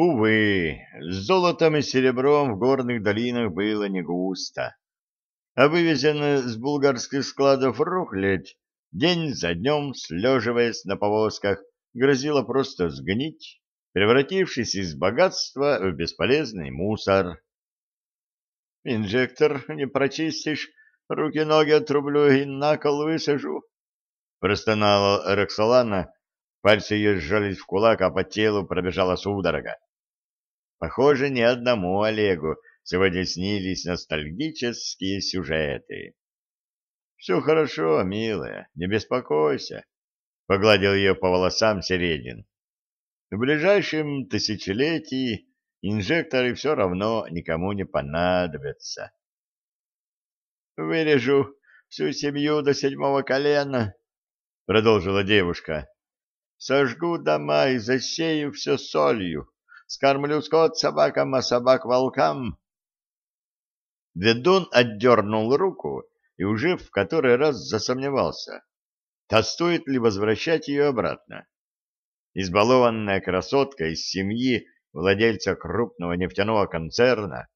Увы, с золотом и серебром в горных долинах было не густо, а вывезенная с булгарских складов рухлядь день за днем, слеживаясь на повозках, грозила просто сгнить, превратившись из богатства в бесполезный мусор. «Инжектор не прочистишь, руки-ноги отрублю и на кол высажу», — простонала Роксолана, пальцы ее сжались в кулак, а по телу пробежала судорога. Похоже, ни одному Олегу сегодня снились ностальгические сюжеты. — Все хорошо, милая, не беспокойся, — погладил ее по волосам Середин. — В ближайшем тысячелетии инжекторы все равно никому не понадобятся. — Вырежу всю семью до седьмого колена, — продолжила девушка. — Сожгу дома и засею все солью скормлю скот собакам, а собак волкам. Ведун отдернул руку и уже в который раз засомневался, а стоит ли возвращать ее обратно. Избалованная красотка из семьи владельца крупного нефтяного концерна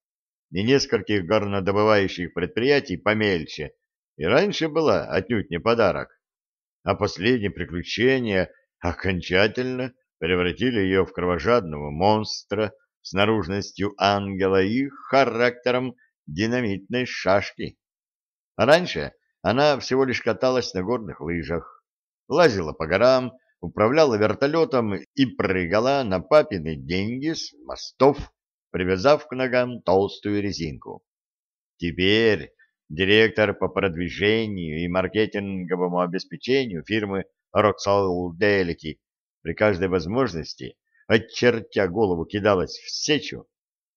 и нескольких горнодобывающих предприятий помельче и раньше была отнюдь не подарок, а последнее приключение окончательно превратили ее в кровожадного монстра с наружностью ангела и характером динамитной шашки. А раньше она всего лишь каталась на горных лыжах, лазила по горам, управляла вертолетом и прыгала на папины деньги с мостов, привязав к ногам толстую резинку. Теперь директор по продвижению и маркетинговому обеспечению фирмы Roxol Delity при каждой возможности, очертя голову, кидалась в сечу,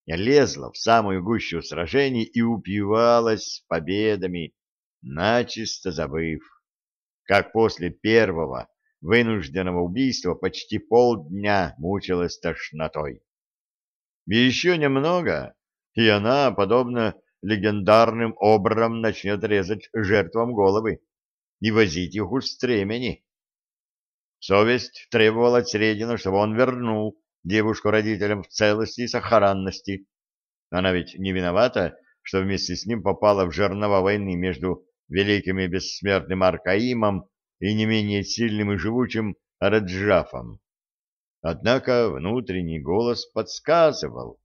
лезла в самую гущу сражений и упивалась победами, начисто забыв, как после первого вынужденного убийства почти полдня мучилась тошнотой. Еще немного, и она, подобно легендарным обрам, начнет резать жертвам головы и возить их у стремени. Совесть требовала от Средина, чтобы он вернул девушку родителям в целости и сохранности. Она ведь не виновата, что вместе с ним попала в жернова войны между великим и бессмертным Аркаимом и не менее сильным и живучим Раджафом. Однако внутренний голос подсказывал,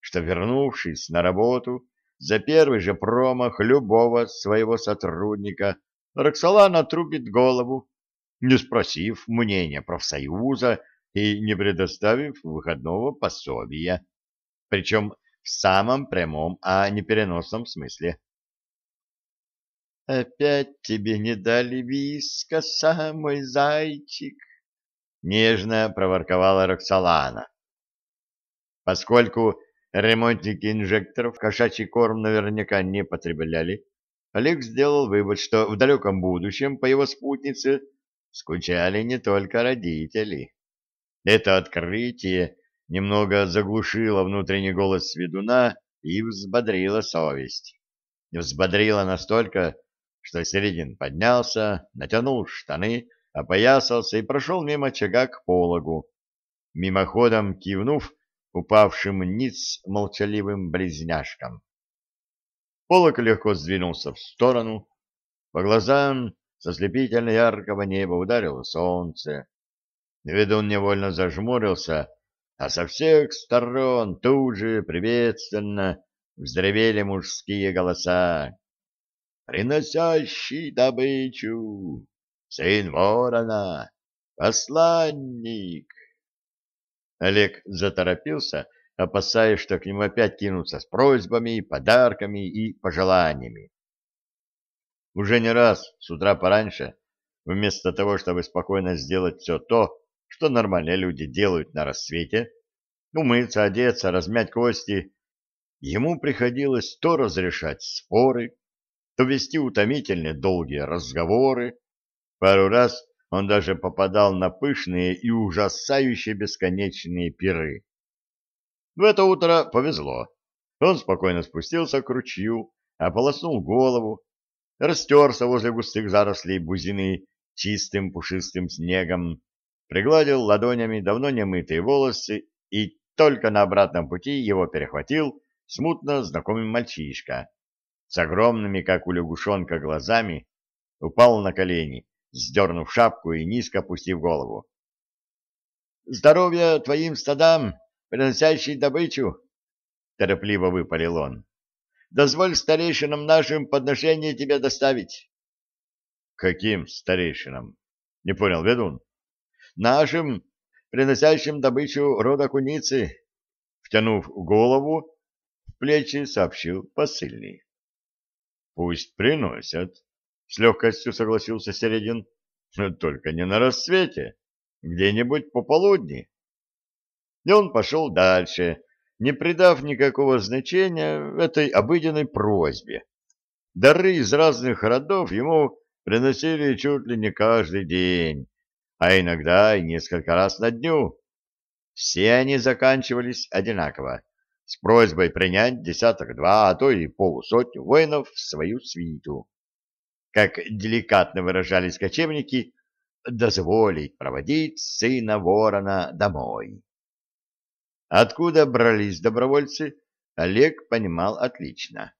что, вернувшись на работу, за первый же промах любого своего сотрудника, Роксолана отрубит голову не спросив мнения профсоюза и не предоставив выходного пособия, причем в самом прямом, а не переносном смысле. «Опять тебе не дали вискоса, мой зайчик!» — нежно проворковала Роксолана. Поскольку ремонтники инжекторов кошачий корм наверняка не потребляли, Олег сделал вывод, что в далеком будущем по его спутнице скучали не только родители. Это открытие немного заглушило внутренний голос ведуна и взбодрило совесть. Взбодрило настолько, что Середин поднялся, натянул штаны, опоясался и прошел мимо очага к пологу, мимоходом кивнув упавшим ниц молчаливым близняшкам. Полок легко сдвинулся в сторону, по глазам со слепительно яркого неба ударило солнце. Ведун невольно зажмурился, а со всех сторон тут же приветственно вздревели мужские голоса. «Приносящий добычу! Сын ворона! Посланник!» Олег заторопился, опасаясь, что к нему опять кинутся с просьбами, подарками и пожеланиями. Уже не раз с утра пораньше, вместо того, чтобы спокойно сделать все то, что нормальные люди делают на рассвете, умыться, одеться, размять кости, ему приходилось то разрешать споры, то вести утомительные долгие разговоры. Пару раз он даже попадал на пышные и ужасающие бесконечные пиры. В это утро повезло. Он спокойно спустился к ручью, ополоснул голову, растерся возле густых зарослей бузины чистым пушистым снегом, пригладил ладонями давно немытые волосы и только на обратном пути его перехватил смутно знакомый мальчишка с огромными, как у лягушонка, глазами, упал на колени, сдернув шапку и низко опустив голову. — Здоровья твоим стадам, приносящий добычу! — торопливо выпалил он. — Дозволь старейшинам нашим подношение тебе доставить. — Каким старейшинам? — не понял ведун. — Нашим, приносящим добычу рода куницы, — втянув голову, в плечи сообщил посыльный. — Пусть приносят, — с легкостью согласился Середин. — Только не на рассвете, где-нибудь пополудни. И он пошел дальше, не придав никакого значения этой обыденной просьбе. Дары из разных родов ему приносили чуть ли не каждый день, а иногда и несколько раз на дню. Все они заканчивались одинаково, с просьбой принять десяток-два, а то и полусотню воинов в свою свиту. Как деликатно выражались кочевники, дозволить проводить сына ворона домой. Откуда брались добровольцы, Олег понимал отлично.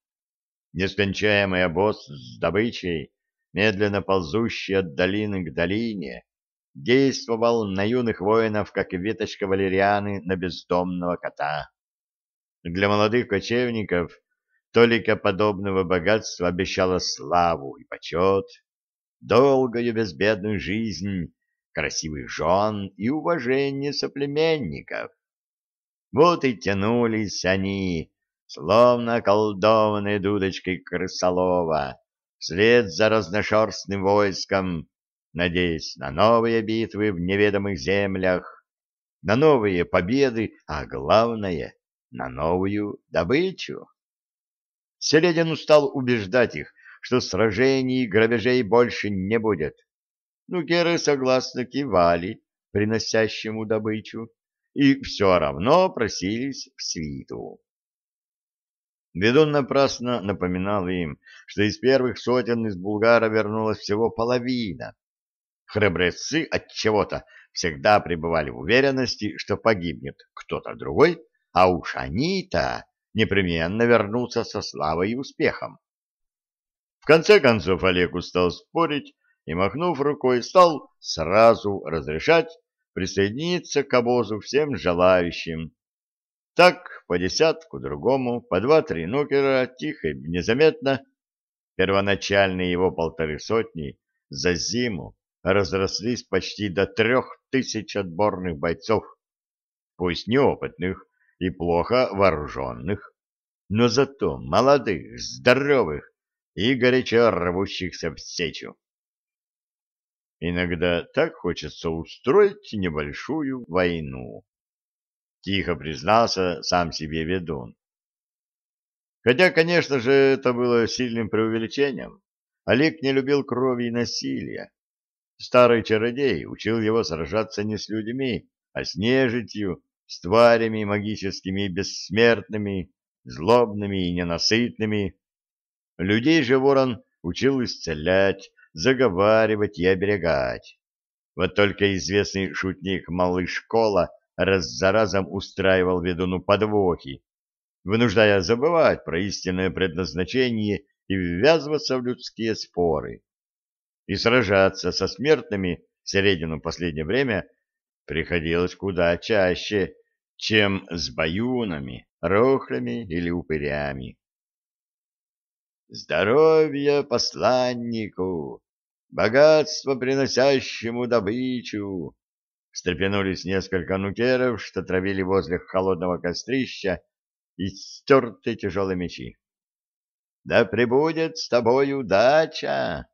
Нескончаемый обоз с добычей, медленно ползущий от долины к долине, действовал на юных воинов, как веточка валерианы на бездомного кота. Для молодых кочевников толика подобного богатства обещало славу и почет, долгую безбедную жизнь, красивых жен и уважение соплеменников. Вот и тянулись они, словно колдованные дудочкой крысолова, вслед за разношерстным войском, надеясь на новые битвы в неведомых землях, на новые победы, а главное — на новую добычу. Селедин устал убеждать их, что сражений и грабежей больше не будет. Нукеры согласно кивали приносящему добычу и все равно просились в свиту. Ведун напрасно напоминал им, что из первых сотен из Булгара вернулась всего половина. Храбрецы от чего-то всегда пребывали в уверенности, что погибнет кто-то другой, а уж они-то непременно вернутся со славой и успехом. В конце концов Олег устал спорить и, махнув рукой, стал сразу разрешать присоединиться к обозу всем желающим. Так, по десятку другому, по два-три нукера, тихо и незаметно, первоначальные его полторы сотни за зиму разрослись почти до трех тысяч отборных бойцов, пусть неопытных, и плохо вооруженных, но зато молодых, здоровых и горячо рвущихся в сечу. Иногда так хочется устроить небольшую войну. Тихо признался сам себе ведун. Хотя, конечно же, это было сильным преувеличением. Олег не любил крови и насилия. Старый чародей учил его сражаться не с людьми, а с нежитью с тварями магическими и бессмертными, злобными и ненасытными. Людей же ворон учил исцелять, заговаривать и оберегать. Вот только известный шутник малыш Кола раз за разом устраивал ведуну подвохи, вынуждая забывать про истинное предназначение и ввязываться в людские споры. И сражаться со смертными в середину последнее время приходилось куда чаще, чем с баюнами, рохлями или упырями. Здоровье посланнику, богатство приносящему добычу! Встрепенулись несколько нукеров, что травили возле холодного кострища и стерты тяжелые мечи. Да пребудет с тобой удача!